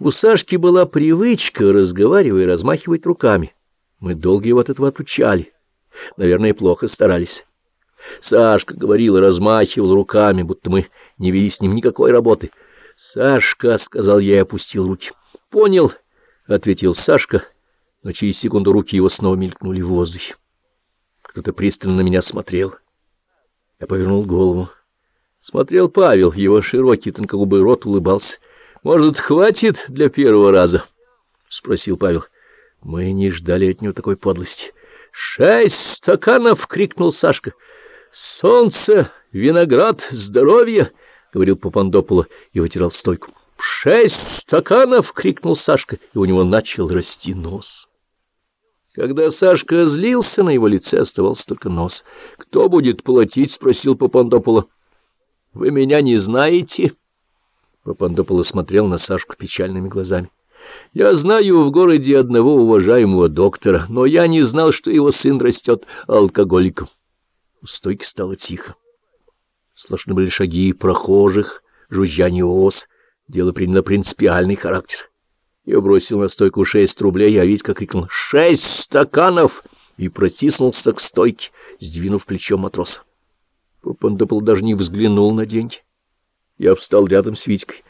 У Сашки была привычка, разговаривая, размахивать руками. Мы долго его от этого отучали. Наверное, плохо старались. Сашка говорил и размахивал руками, будто мы не вели с ним никакой работы. «Сашка», — сказал я и опустил руки. «Понял», — ответил Сашка, но через секунду руки его снова мелькнули в воздухе. Кто-то пристально на меня смотрел. Я повернул голову. Смотрел Павел, его широкий тонкогубый рот улыбался. «Может, хватит для первого раза?» — спросил Павел. Мы не ждали от него такой подлости. «Шесть стаканов!» — крикнул Сашка. «Солнце, виноград, здоровье!» — говорил Папандопула и вытирал стойку. «Шесть стаканов!» — крикнул Сашка, и у него начал расти нос. Когда Сашка злился, на его лице оставался только нос. «Кто будет платить?» — спросил Папандопула. «Вы меня не знаете?» Папандополо смотрел на Сашку печальными глазами. «Я знаю в городе одного уважаемого доктора, но я не знал, что его сын растет алкоголиком». У стойки стало тихо. Слышны были шаги прохожих, жужжание ос. Дело приняло принципиальный характер. Я бросил на стойку шесть рублей, а Витька крикнул «Шесть стаканов!» и протиснулся к стойке, сдвинув плечом матроса. Папандопол даже не взглянул на деньги. Я встал рядом с Витькой.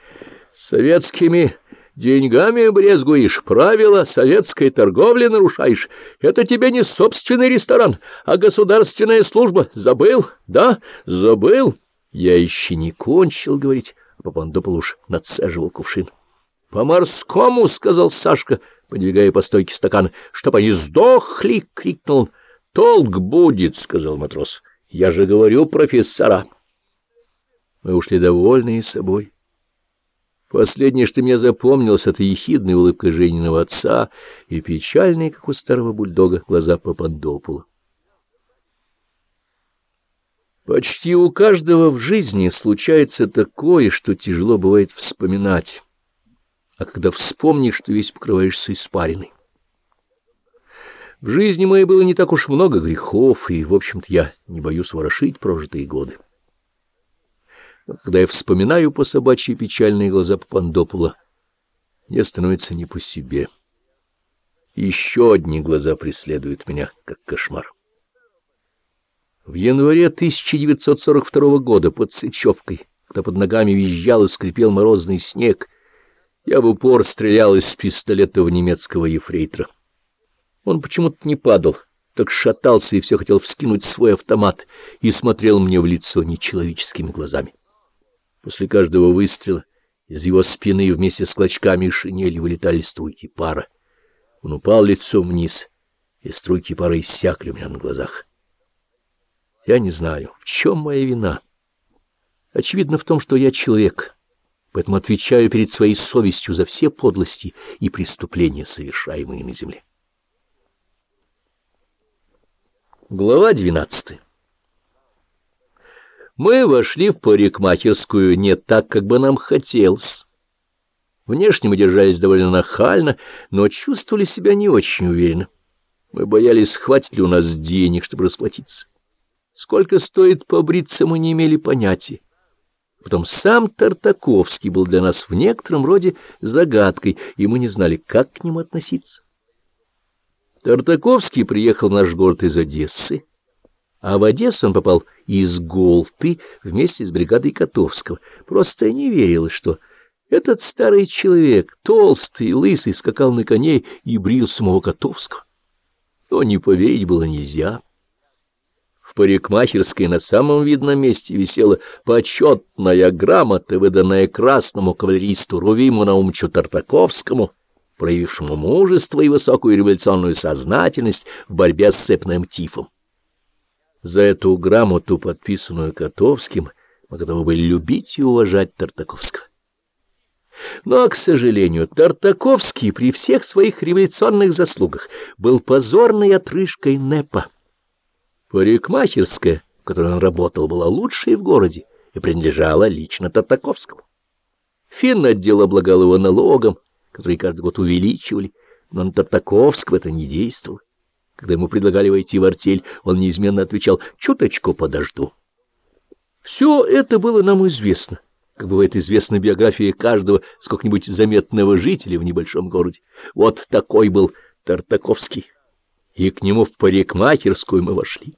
«Советскими деньгами брезгуешь, правила советской торговли нарушаешь. Это тебе не собственный ресторан, а государственная служба. Забыл? Да? Забыл?» Я еще не кончил говорить, а Папандопол уж нацеживал кувшин. «По-морскому!» — сказал Сашка, подвигая по стойке стакана. «Чтоб они сдохли!» — крикнул он. «Толк будет!» — сказал матрос. «Я же говорю профессора!» Мы ушли довольные собой. Последнее, что мне запомнилось, это ехидная улыбка Жениного отца и печальные, как у старого бульдога, глаза Папандопула. Почти у каждого в жизни случается такое, что тяжело бывает вспоминать, а когда вспомнишь, то весь покрываешься испариной. В жизни моей было не так уж много грехов, и, в общем-то, я не боюсь ворошить прожитые годы. Когда я вспоминаю по собачьи печальные глаза Папандопула, мне становится не по себе. Еще одни глаза преследуют меня, как кошмар. В январе 1942 года под Сычевкой, когда под ногами визжал и скрипел морозный снег, я в упор стрелял из пистолета в немецкого ефрейтора. Он почему-то не падал, так шатался и все хотел вскинуть свой автомат и смотрел мне в лицо нечеловеческими глазами. После каждого выстрела из его спины вместе с клочками шинели вылетали струйки пара. Он упал лицом вниз, и струйки пара иссякли у меня на глазах. Я не знаю, в чем моя вина. Очевидно в том, что я человек, поэтому отвечаю перед своей совестью за все подлости и преступления, совершаемые на земле. Глава двенадцатая мы вошли в парикмахерскую не так, как бы нам хотелось. Внешне мы держались довольно нахально, но чувствовали себя не очень уверенно. Мы боялись, хватит ли у нас денег, чтобы расплатиться. Сколько стоит побриться, мы не имели понятия. Потом сам Тартаковский был для нас в некотором роде загадкой, и мы не знали, как к нему относиться. Тартаковский приехал в наш город из Одессы, а в Одессу он попал из Голты вместе с бригадой Котовского. Просто не верилось, что этот старый человек, толстый, лысый, скакал на коне и брил самого Котовского. Но не поверить было нельзя. В парикмахерской на самом видном месте висела почетная грамота, выданная красному кавалеристу Рувиму Наумчу Тартаковскому, проявившему мужество и высокую революционную сознательность в борьбе с цепным тифом. За эту грамоту, подписанную Котовским, мы готовы были любить и уважать Тартаковского. Но, к сожалению, Тартаковский при всех своих революционных заслугах был позорной отрыжкой НЭПа. Парикмахерская, в которой он работал, была лучшей в городе и принадлежала лично Тартаковскому. Финн-отдел облагал его налогом, который каждый год увеличивали, но на Тартаковского это не действовало. Когда ему предлагали войти в артель, он неизменно отвечал «чуточку подожду». Все это было нам известно, как бывает известна биография каждого сколько-нибудь заметного жителя в небольшом городе. Вот такой был Тартаковский, и к нему в парикмахерскую мы вошли.